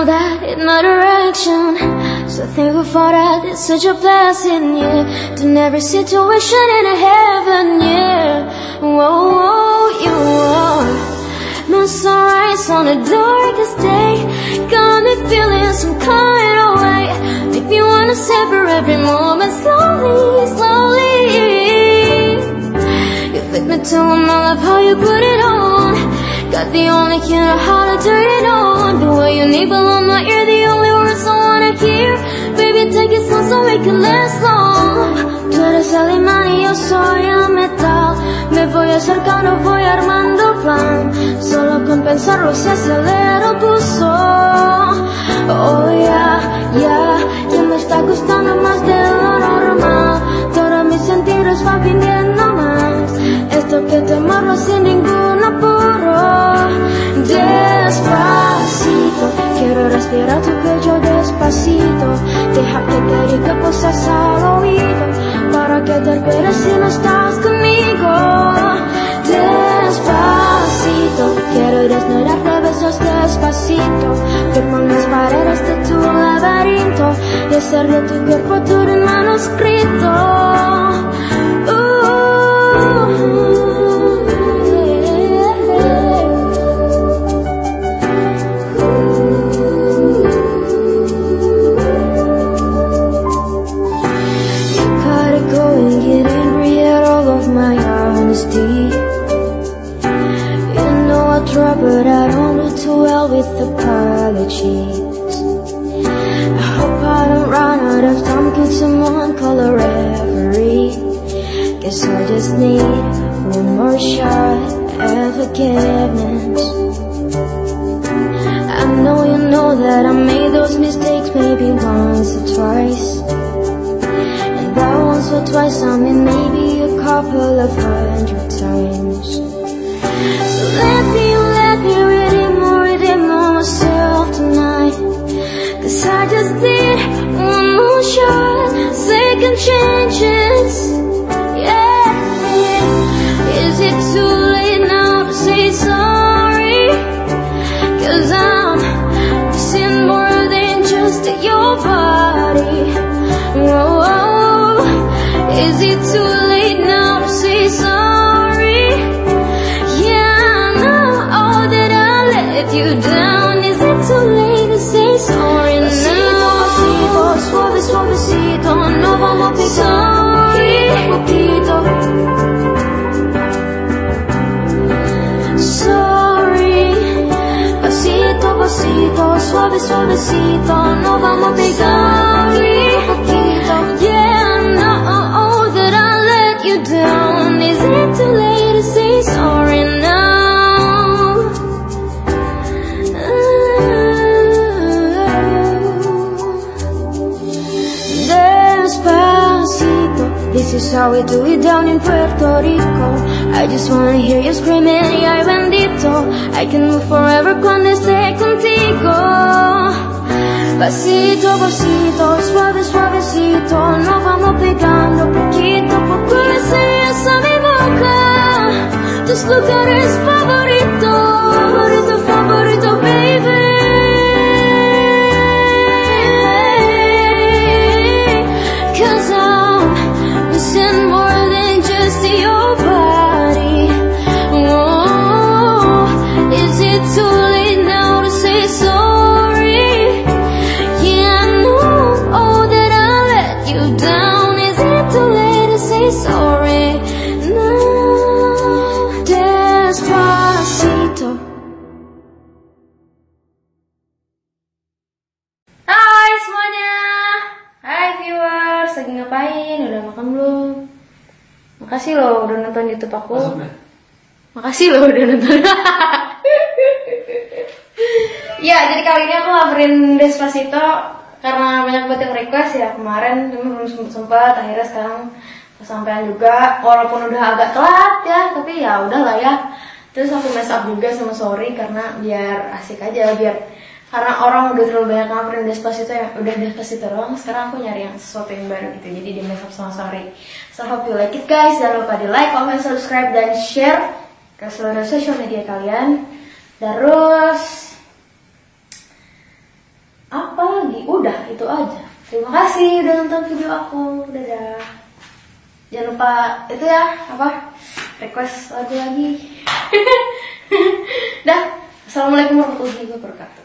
That in my direction. So thankful for that, it's such a blessing, yeah. Turn every situation into heaven, yeah. Whoa, whoa, you are my sunrise on the darkest every moment slowly, slowly. You fit me to them, I love how you put it on. Got the only key to how to turn it on. The way you need, but I'm not. You're the only words I wanna hear. Baby, take it slow so we can last long. Tú eres el imán y yo soy el metal. Me voy acercando, voy armando plan. Solo con pensarlo se acelera el pulso. Oh yeah, yeah, está gustando más de lo normal. Todos mis sentidos van pidiendo más. Esto que te amarro sin ningún apuro. Despacito, quiero respirar tu cuello despacito. Deja que te diga cosas al oído. Para que te esperes si no estás conmigo. Despacito, quiero desnudarte besos despacito. Firmo las paredes de tu laberinto y hacer de tu cuerpo tu manuscrito. Could someone call a? Guess I just need one more shot at forgiveness. I know you know that I made those mistakes maybe once or twice. And by once or twice, I mean maybe a couple of hundred times. So let me, let me redeem or redeem myself tonight. Cause I just need one more shot, chances. Yeah. Suave, suavecito, no vamos a pegar is how we do it down in Puerto Rico. I just wanna hear you screaming, ay bendito. I can move forever cuando esté contigo. Pasito, pasito, suave, suavecito, nos vamos pegando poquito a poco. Ese a mi boca, tus lugares favoritos, you down. Is it too late to say sorry? No, despacito. Hai semuanya Hai viewers Lagi ngapain? Udah makan belum? Makasih loh udah nonton youtube aku Makasih loh udah nonton Ya jadi kali ini aku ngabarin Despacito Karena banyak banget yang request ya kemarin Cuma belum sempet-sempet Akhirnya sekarang kesampaian juga Walaupun udah agak telat ya Tapi ya udahlah ya. Terus aku mess up juga sama sorry Karena biar asik aja Biar karena orang udah terlalu banyak ngamperin Despacito yang udah Despacito doang sekarang aku nyari yang sesuatu yang baru gitu jadi di Makeup sama Sorry so hope you like it guys. Jangan lupa di like, comment, subscribe dan share ke seluruh social media kalian. Terus apa lagi udah itu aja. Terima kasih udah nonton video aku. Dadah. Jangan lupa itu ya apa? Request lagu lagi dah. Assalamualaikum warahmatullahi wabarakatuh